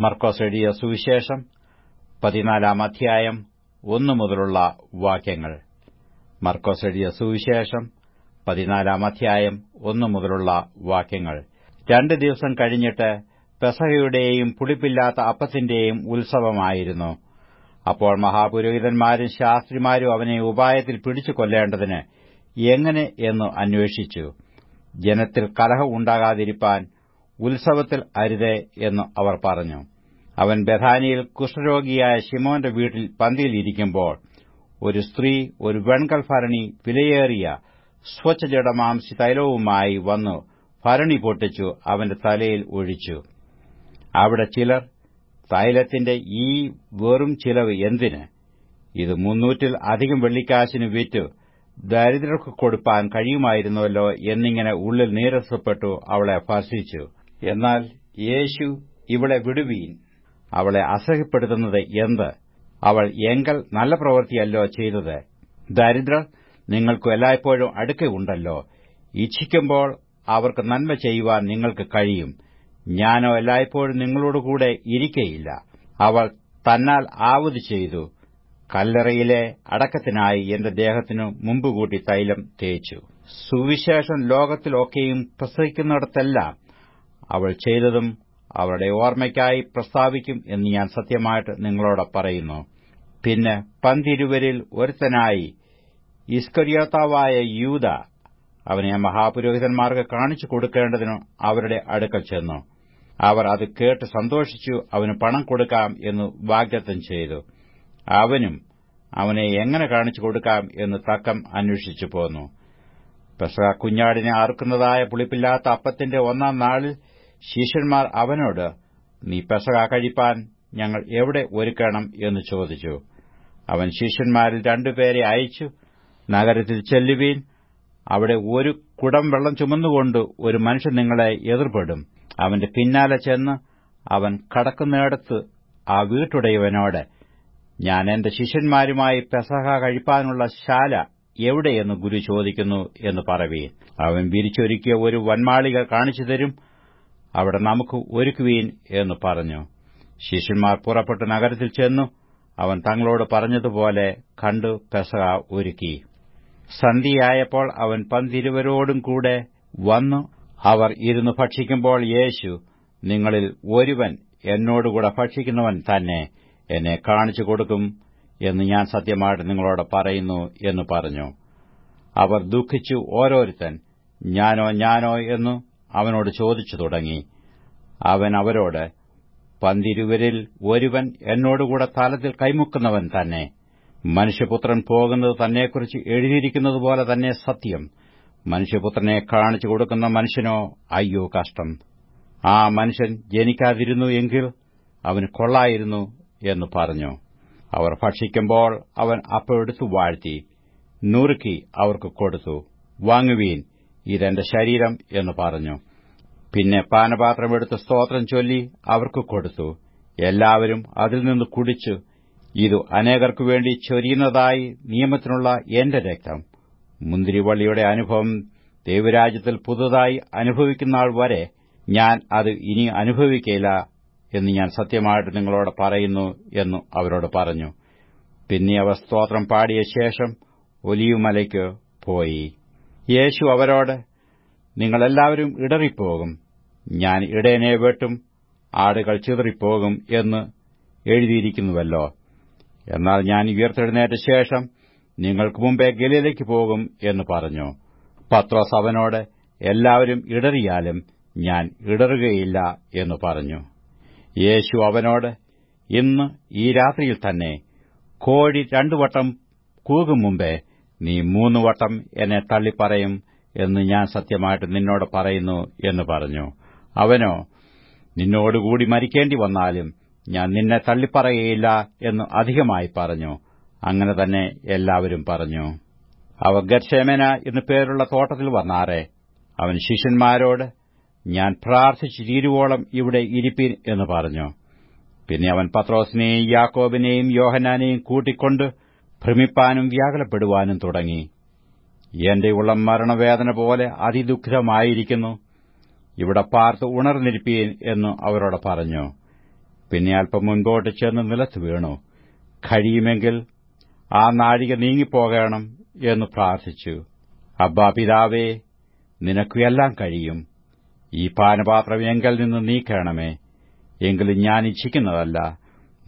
മർക്കോസ് എഴുതിയ സുവിശേഷം പതിനാലാം അധ്യായം ഒന്നു മുതലുള്ള വാക്യങ്ങൾ. മർക്കോസ് എഴുതിയ സുവിശേഷം പതിനാലാം അധ്യായം ഒന്നു മുതലുള്ള വാക്യങ്ങൾ. രണ്ട് ദിവസം കഴിഞ്ഞിട്ട് പെസഹയുടെയും പുളിപ്പില്ലാത്ത അപ്പത്തിന്റെയും ഉത്സവമായിരുന്നു. അപ്പോൾ മഹാപുരോഹിതന്മാരും ശാസ്ത്രിമാരും അവനെ ഉപായത്തിൽ പിടിച്ചു കൊല്ലേണ്ടതിന് എങ്ങനെ എന്ന് അന്വേഷിച്ചു. ജനത്തിൽ കലഹം ഉണ്ടാകാതിരിപ്പാൻ ഉത്സവത്തിൽ അരുതേ എന്ന് അവർ പറഞ്ഞു. അവൻ ബഥാനിയിൽ കുഷ്ഠരോഗിയായ ശിമോന്റെ വീട്ടിൽ പന്തിയിലിരിക്കുമ്പോൾ ഒരു സ്ത്രീ ഒരു വെൺകൽ ഭരണി വിലയേറിയ സ്വച്ഛജടമാംസി തൈലവുമായി വന്നു ഭരണി പൊട്ടിച്ചു അവന്റെ തലയിൽ ഒഴിച്ചു. അവിടെ ചിലർ തൈലത്തിന്റെ ഈ വെറും ചിലവ് എന്തിന്? ഇത് മുന്നൂറ്റിൽ അധികം വെള്ളിക്കാശിന് വിറ്റ്. ദരിദ്രർക്ക് കൊടുപ്പാൻ കഴിയുമായിരുന്നുവല്ലോ എന്നിങ്ങനെ ഉള്ളിൽ നീരസപ്പെട്ടു അവളെ ഭർഷിച്ചു. എന്നാൽ യേശു ഇവിടെ വിടുവീൻ. അവളെ അസഹ്യപ്പെടുത്തുന്നത് എന്ത്? അവൾ എങ്കൽ നല്ല പ്രവൃത്തിയല്ലോ ചെയ്തത്. ദരിദ്രർ നിങ്ങൾക്കു എല്ലായ്പ്പോഴും അടുക്കുണ്ടല്ലോ ഇച്ഛിക്കുമ്പോൾ അവർക്ക് നന്മ ചെയ്യുവാൻ നിങ്ങൾക്ക് കഴിയും. ഞാനോ എല്ലായ്പ്പോഴും നിങ്ങളോടുകൂടെ ഇരിക്കയില്ല. അവൾ തന്നാൽ ആവത് ചെയ്തു. കല്ലറയിലെ അടക്കത്തിനായി എന്റെ ദേഹത്തിനു മുമ്പുകൂട്ടി തൈലം തേച്ചു. സുവിശേഷം ലോകത്തിലൊക്കെയും പ്രസവിക്കുന്നിടത്തെല്ലാം അവൾ ചെയ്തതും അവരുടെ ഓർമ്മയ്ക്കായി പ്രസ്താവിക്കും എന്ന് ഞാൻ സത്യമായിട്ട് നിങ്ങളോട് പറയുന്നു. പിന്നെ പന്തിരുവരിൽ ഒരുത്തനായി ഇസ്കരിയോത്താവായ യൂത അവനെ മഹാപുരോഹിതന്മാർക്ക് കാണിച്ചു കൊടുക്കേണ്ടതിനു അവരുടെ അടുക്കൽ ചെന്നു. അവർ അത് കേട്ട് സന്തോഷിച്ചു അവന് പണം കൊടുക്കാം എന്ന് വാഗ്ദത്തം ചെയ്തു. അവനും അവനെ എങ്ങനെ കാണിച്ചു കൊടുക്കാം എന്ന് തക്കം അന്വേഷിച്ചു പോന്നു. പെസഹ കുഞ്ഞാടിനെ അറുക്കുന്നതായ പുളിപ്പില്ലാത്ത അപ്പത്തിന്റെ ഒന്നാം നാളിൽ ശിഷ്യന്മാർ അവനോട് നീ പെസക കഴിപ്പാൻ ഞങ്ങൾ എവിടെ ഒരുക്കണം? എന്ന് ചോദിച്ചു. അവൻ ശിഷ്യന്മാരിൽ രണ്ടുപേരെ അയച്ചു നഗരത്തിൽ ചെല്ലുവീൻ. അവിടെ ഒരു കുടം വെള്ളം ചുമന്നുകൊണ്ട് ഒരു മനുഷ്യൻ നിങ്ങളെ എതിർപ്പെടും. അവന്റെ പിന്നാലെ ചെന്ന് അവൻ കടക്കുന്നിടത്ത് ആ വീട്ടുടയവനോട് ഞാൻ എന്റെ ശിഷ്യന്മാരുമായി പെസഹ കഴിപ്പാനുള്ള ശാല എവിടെയെന്ന് ഗുരു ചോദിക്കുന്നു എന്ന് പറവീൻ. അവൻ വിരിച്ചൊരുക്കിയ ഒരു വന്മാളിക കാണിച്ചു തരും. അവിടെ നമുക്ക് ഒരുക്കുവീൻ എന്ന് പറഞ്ഞു. ശിഷ്യന്മാർ പുറപ്പെട്ട് നഗരത്തിൽ ചെന്നു. അവൻ തങ്ങളോട് പറഞ്ഞതുപോലെ കണ്ടു പെസഹ ഒരുക്കി. സന്ധിയായപ്പോൾ അവൻ പന്തിരുവരോടും കൂടെ വന്നു. അവർ ഇരുന്ന് ഭക്ഷിക്കുമ്പോൾ യേശു നിങ്ങളിൽ ഒരുവൻ എന്നോടുകൂടെ ഭക്ഷിക്കുന്നവൻ തന്നെ എന്നെ കാണിച്ചു കൊടുക്കും എന്ന് ഞാൻ സത്യമായിട്ട് നിങ്ങളോട് പറയുന്നു എന്ന് പറഞ്ഞു. അവർ ദുഃഖിച്ചു ഓരോരുത്തൻ ഞാനോ ഞാനോ എന്നു അവനോട് ചോദിച്ചു തുടങ്ങി അവൻ അവരോട് പന്തിരുവരിൽ ഒരുവൻ എന്നോടുകൂടെ താലത്തിൽ കൈമുക്കുന്നവൻ തന്നെ. മനുഷ്യപുത്രൻ പോകുന്നത് തന്നെക്കുറിച്ച് എഴുതിയിരിക്കുന്നതുപോലെ തന്നെ സത്യം. മനുഷ്യപുത്രനെ കാണിച്ചു കൊടുക്കുന്ന മനുഷ്യനോ അയ്യോ കഷ്ടം. ആ മനുഷ്യൻ ജനിക്കാതിരുന്നു എങ്കിൽ അവന് കൊള്ളായിരുന്നു എന്ന് പറഞ്ഞു. അവർ ഭക്ഷിക്കുമ്പോൾ അവൻ അപ്പെടുത്തു വാഴ്ത്തി നുറുക്കി അവർക്ക് കൊടുത്തു. വാങ്ങുവീൻ ഇതെന്റെ ശരീരം എന്ന് പറഞ്ഞു. പിന്നെ പാനപാത്രമെടുത്ത് സ്തോത്രം ചൊല്ലി അവർക്ക് കൊടുത്തു. എല്ലാവരും അതിൽ നിന്ന് കുടിച്ചു. ഇതു അനേകർക്കു വേണ്ടി ചൊരിയുന്നതായി നിയമത്തിനുള്ള എന്റെ രക്തം. മുന്തിരിവള്ളിയുടെ അനുഭവം ദൈവരാജ്യത്തിൽ പുതുതായി അനുഭവിക്കുന്നാൾ വരെ ഞാൻ അത് ഇനി അനുഭവിക്കയില്ല എന്ന് ഞാൻ സത്യമായിട്ട് നിങ്ങളോട് പറയുന്നു എന്ന് അവരോട് പറഞ്ഞു. പിന്നെ അവർ സ്തോത്രം പാടിയ ശേഷം ഒലിയുമലയ്ക്ക് പോയി. യേശു അവരോട് നിങ്ങളെല്ലാവരും ഇടറിപ്പോകും. ഞാൻ ഇടയനെ വെട്ടും ആടുകൾ ചിതറിപ്പോകും എന്ന് എഴുതിയിരിക്കുന്നുവല്ലോ. എന്നാൽ ഞാൻ ഉയർത്തെഴുന്നേറ്റ ശേഷം നിങ്ങൾക്ക് മുമ്പേ ഗലീലയ്ക്ക് പോകും എന്ന് പറഞ്ഞു. പത്രോസ് അവനോട് എല്ലാവരും ഇടറിയാലും ഞാൻ ഇടറുകയില്ല എന്ന് പറഞ്ഞു. യേശു അവനോട് ഇന്ന് ഈ രാത്രിയിൽ തന്നെ കോഴി രണ്ടു വട്ടം കൂകും മുമ്പേ നീ മൂന്നുവട്ടം എന്നെ തള്ളിപ്പറയും. എന്ന് ഞാൻ സത്യമായിട്ട് നിന്നോട് പറയുന്നു എന്ന് പറഞ്ഞു. അവനോ നിന്നോടുകൂടി മരിക്കേണ്ടി വന്നാലും ഞാൻ നിന്നെ തള്ളിപ്പറയുകയില്ല എന്ന് അധികമായി പറഞ്ഞു. അങ്ങനെ തന്നെ എല്ലാവരും പറഞ്ഞു. അവ ഗർഷേമന എന്നു പേരുള്ള തോട്ടത്തിൽ വന്നാറേ അവൻ ശിഷ്യന്മാരോട് ഞാൻ പ്രാർത്ഥിച്ചു തീരുവോളം ഇവിടെ ഇരിപ്പിൻ എന്ന് പറഞ്ഞു. പിന്നെ അവൻ പത്രോസിനെയും യാക്കോബിനെയും യോഹനാനെയും കൂട്ടിക്കൊണ്ട് ഭ്രമിപ്പാനും വ്യാകുലപ്പെടുവാനും തുടങ്ങി. എന്റെ ഉള്ളം മരണവേദന പോലെ അതിദുഃഖിതമായിരിക്കുന്നു ഇവിടെ പാർത്ത് ഉണർന്നിരിപ്പീൻ എന്നു അവരോട് പറഞ്ഞു. പിന്നെ അല്പം മുൻപോട്ട് ചെന്ന് നിലത്ത് വീണു. കഴിയുമെങ്കിൽ ആ നാഴിക നീങ്ങിപ്പോകണം എന്ന് പ്രാർത്ഥിച്ചു. അബ്ബാ പിതാവേ നിനക്കു എല്ലാം കഴിയും. ഈ പാനപാത്രം എങ്കിൽ നിന്ന് നീക്കണമേ. എങ്കിലും ഞാൻ ഇച്ഛിക്കുന്നതല്ല.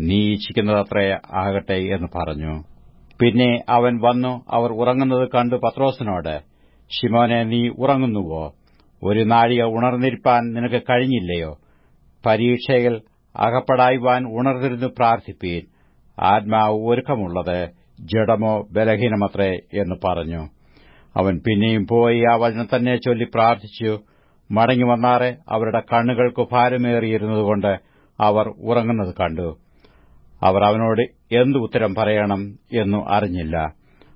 നീ ഇച്ഛിക്കുന്നതത്രേ ആകട്ടെ എന്ന് പറഞ്ഞു. പിന്നെ അവൻ വന്നു അവർ ഉറങ്ങുന്നത് കണ്ട് പത്രോസിനോട് ഷിമോനെ നീ ഉറങ്ങുന്നുവോ? ഒരു നാഴിക ഉണർന്നിരിപ്പാൻ നിനക്ക് കഴിഞ്ഞില്ലയോ? പരീക്ഷയിൽ അകപ്പെടായിവാൻ ഉണർന്നിരുന്നു പ്രാർത്ഥിപ്പീൻ. ആത്മാവ് ഒരുക്കമുള്ളത് ജഡമോ ബലഹീനമത്രേ എന്ന് പറഞ്ഞു. അവൻ പിന്നെയും പോയി ആ വചനം തന്നെ ചൊല്ലി പ്രാർത്ഥിച്ചു. മടങ്ങി വന്നാറെ അവരുടെ കണ്ണുകൾക്ക് ഭാരമേറിയിരുന്നതുകൊണ്ട് അവർ ഉറങ്ങുന്നത് കണ്ടു. അവർ അവനോട് എന്ത് ഉത്തരം പറയണം എന്നു അറിഞ്ഞില്ല.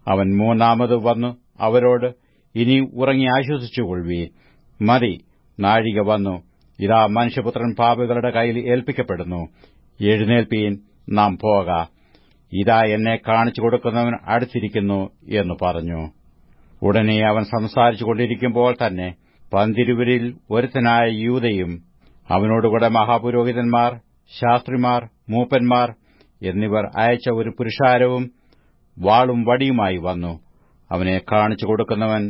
അവൻ മൂന്നാമത് വന്നു അവരോട് ഇനി ഉറങ്ങി ആശ്വസിച്ചുകൊള്ളുവീൻ മതി. നാഴിക വന്നു. ഇതാ മനുഷ്യപുത്രൻ പാപികളുടെ കയ്യിൽ ഏൽപ്പിക്കപ്പെടുന്നു. എഴുന്നേൽപ്പീൻ നാം പോക. ഇതാ എന്നെ കാണിച്ചു കൊടുക്കുന്നവൻ അടുത്തിരിക്കുന്നു എന്ന് പറഞ്ഞു. ഉടനെ അവൻ സംസാരിച്ചു കൊണ്ടിരിക്കുമ്പോൾ തന്നെ പന്തിരുവരിൽ ഒരുത്തനായ യൂതയും അവനോടുകൂടെ മഹാപുരോഹിതന്മാർ ശാസ്ത്രിമാർ മൂപ്പന്മാർ എന്നിവർ അയച്ച ഒരു പുരുഷാരവും വാളും വടിയുമായി വന്നു. അവനെ കാണിച്ചു കൊടുക്കുന്നവൻ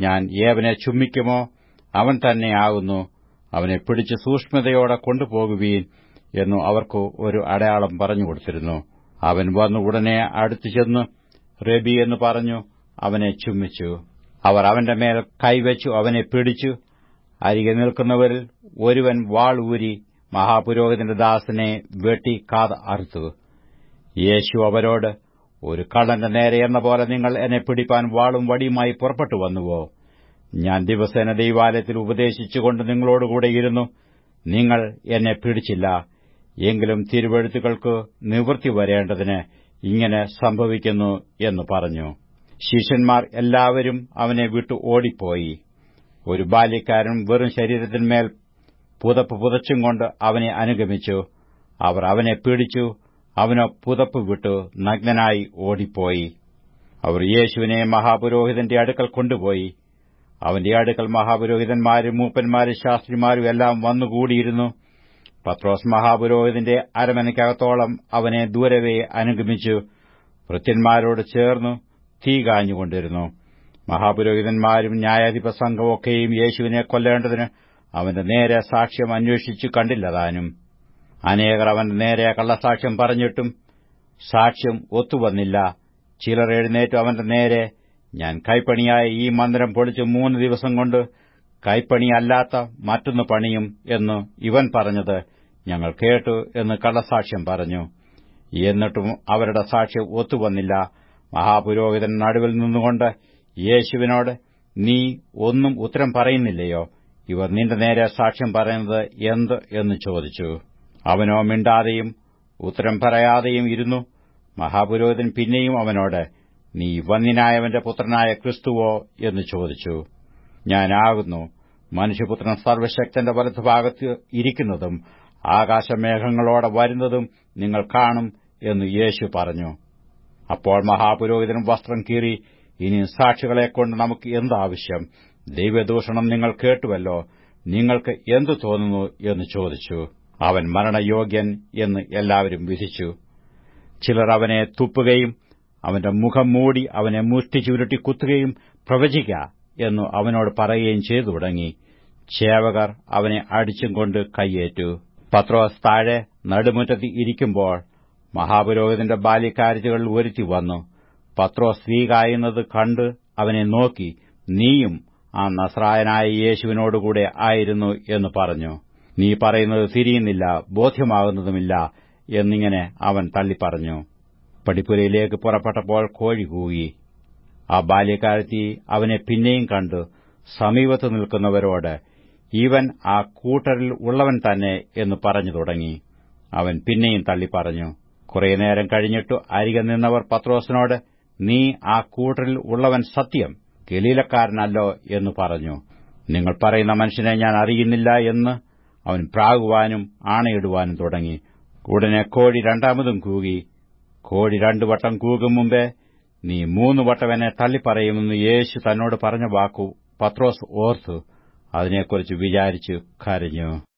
ഞാൻ ഏവനെ ചുമ്മിക്കുമോ അവൻ തന്നെയാകുന്നു അവനെ പിടിച്ച് സൂക്ഷ്മതയോടെ കൊണ്ടുപോകുവീൻ എന്നു അവർക്ക് ഒരു അടയാളം പറഞ്ഞുകൊടുത്തിരുന്നു അവൻ വന്നു ഉടനെ അടുത്തു ചെന്ന് റബി എന്ന് പറഞ്ഞു അവനെ ചുമ്മിച്ചു അവർ അവന്റെ മേൽ കൈവച്ചു അവനെ പിടിച്ചു. അരികെ നിൽക്കുന്നവരിൽ ഒരുവൻ വാൾ ഊരി മഹാപുരോഹിതന്റെ ദാസനെ വെട്ടി കാത് അറുത്തു. യേശു അവരോട് ഒരു കള്ളന്റെ നേരെ എന്ന പോലെ നിങ്ങൾ എന്നെ പിടിപ്പാൻ വാളും വടിയുമായി പുറപ്പെട്ടു വന്നുവോ? ഞാൻ ദിവസേന ദൈവാലയത്തിൽ ഉപദേശിച്ചുകൊണ്ട് നിങ്ങളോടുകൂടെയിരുന്നു നിങ്ങൾ എന്നെ പിടിച്ചില്ല. എങ്കിലും തിരുവഴുത്തുകൾക്ക് നിവൃത്തി വരേണ്ടതിന് ഇങ്ങനെ സംഭവിക്കുന്നു എന്ന് പറഞ്ഞു. ശിഷ്യന്മാർ എല്ലാവരും അവനെ വിട്ടു ഓടിപ്പോയി. ഒരു ബാല്യക്കാരൻ വെറും ശരീരത്തിന്മേൽ പുതപ്പ് പുതച്ചും കൊണ്ട് അവനെ അനുഗമിച്ചു. അവർ അവനെ പിടിച്ചു അവനോ പുതപ്പ് വിട്ടു നഗ്നനായി ഓടിപ്പോയി. അവർ യേശുവിനെ മഹാപുരോഹിതന്റെ അടുക്കൽ കൊണ്ടുപോയി. അവന്റെ അടുക്കൽ മഹാപുരോഹിതന്മാരും മൂപ്പന്മാരും ശാസ്ത്രിമാരും എല്ലാം വന്നുകൂടിയിരുന്നു. പത്രോസ് മഹാപുരോഹിതന്റെ അരമനയ്ക്കകത്തോളം അവനെ ദൂരവേ അനുഗമിച്ചു. വൃത്യന്മാരോട് ചേർന്നു തീ കാഞ്ഞുകൊണ്ടിരുന്നു. മഹാപുരോഹിതന്മാരും ന്യായാധിപ സംഘമൊക്കെയും യേശുവിനെ കൊല്ലേണ്ടതിന് അവന്റെ നേരെ സാക്ഷ്യം അന്വേഷിച്ചു കണ്ടില്ലതാനും. അനേകർ അവന്റെ നേരെ കള്ളസാക്ഷ്യം പറഞ്ഞിട്ടും സാക്ഷ്യം ഒത്തുവന്നില്ല. ചിലർ എഴുന്നേറ്റു അവന്റെ നേരെ. ഞാൻ കൈപ്പണിയായ ഈ മന്ദിരം പൊളിച്ച് മൂന്ന് ദിവസം കൊണ്ട് കൈപ്പണിയല്ലാത്ത മറ്റൊന്ന് പണിയും എന്ന് ഇവൻ പറഞ്ഞത് ഞങ്ങൾ കേട്ടു എന്ന് കള്ളസാക്ഷ്യം പറഞ്ഞു. എന്നിട്ടും അവരുടെ സാക്ഷ്യം ഒത്തുവന്നില്ല. മഹാപുരോഹിതൻ നടുവിൽ നിന്നുകൊണ്ട് യേശുവിനോട് നീ ഒന്നും ഉത്തരം പറയുന്നില്ലയോ? ഇവർ നിന്റെ നേരെ സാക്ഷ്യം പറയുന്നത് എന്ത്? എന്ന് ചോദിച്ചു. അവനോ മിണ്ടാതെയും ഉത്തരം പറയാതെയും ഇരുന്നു. മഹാപുരോഹിതൻ പിന്നെയും അവനോട് നീ വന്നിനായവന്റെ പുത്രനായ ക്രിസ്തുവോ? എന്ന് ചോദിച്ചു. ഞാനാകുന്നു മനുഷ്യപുത്രൻ സർവശക്തന്റെ വലത്തുഭാഗത്ത് ഇരിക്കുന്നതും ആകാശമേഘങ്ങളോടെ വരുന്നതും നിങ്ങൾ കാണും എന്ന് യേശു പറഞ്ഞു. അപ്പോൾ മഹാപുരോഹിതൻ വസ്ത്രം കീറി ഇനി സാക്ഷികളെക്കൊണ്ട് നമുക്ക് എന്താവശ്യം? ദൈവദൂഷണം നിങ്ങൾ കേട്ടുവല്ലോ. നിങ്ങൾക്ക് എന്തു തോന്നുന്നു? എന്ന് ചോദിച്ചു. അവൻ മരണയോഗ്യൻ എന്ന് എല്ലാവരും വിധിച്ചു. ചിലർ അവനെ തുപ്പുകയും അവന്റെ മുഖം മൂടി അവനെ മുഷ്ടി ചുരുട്ടി കുത്തുകയും പ്രവചിക്ക എന്നു അവനോട് പറയുകയും ചെയ്തു തുടങ്ങി. ചേവകർ അവനെ അടിച്ചും കൊണ്ട് കൈയേറ്റു പത്രോസ് താഴെ നടുമുറ്റത്തി ഇരിക്കുമ്പോൾ മഹാപുരോഹിതന്റെ ബാല്യക്കാരറ്റുകളിൽ ഒരുത്തി വന്നു. പത്രോസ് സ്ത്രീ കായുന്നത് കണ്ട് അവനെ നോക്കി നീയും ആ നസ്രായനായ യേശുവിനോടുകൂടെ ആയിരുന്നു എന്ന് പറഞ്ഞു. നീ പറയുന്നത് തിരിയുന്നില്ല ബോധ്യമാകുന്നതുമില്ല എന്നിങ്ങനെ അവൻ തള്ളിപ്പറഞ്ഞു. പടിപ്പുരയിലേക്ക് പുറപ്പെട്ടപ്പോൾ കോഴി കൂകി. ആ ബാല്യക്കാരത്തി അവനെ പിന്നെയും കണ്ടു സമീപത്ത് നിൽക്കുന്നവരോട് ഇവൻ ആ കൂട്ടരിൽ ഉള്ളവൻ തന്നെ എന്ന് പറഞ്ഞു തുടങ്ങി. അവൻ പിന്നെയും തള്ളിപ്പറഞ്ഞു. കുറേ നേരം കഴിഞ്ഞിട്ടു അരികെ നിന്നവർ പത്രോസിനോട് നീ ആ കൂട്ടരിൽ ഉള്ളവൻ സത്യം ഗലീലക്കാരനല്ലോ എന്ന് പറഞ്ഞു. നിങ്ങൾ പറയുന്ന മനുഷ്യനെ ഞാൻ അറിയുന്നില്ല എന്ന് അവൻ പ്രാകുവാനും ആണയിടുവാനും തുടങ്ങി. ഉടനെ കോഴി രണ്ടാമതും കൂകി. കോഴി രണ്ടു വട്ടം കൂകും മുമ്പേ നീ മൂന്ന് വട്ടം എന്നെ തള്ളിപ്പറയുമെന്ന് യേശു തന്നോട് പറഞ്ഞ വാക്കു പത്രോസ് ഓർത്തു. അതിനെക്കുറിച്ച് വിചാരിച്ചു കരഞ്ഞു.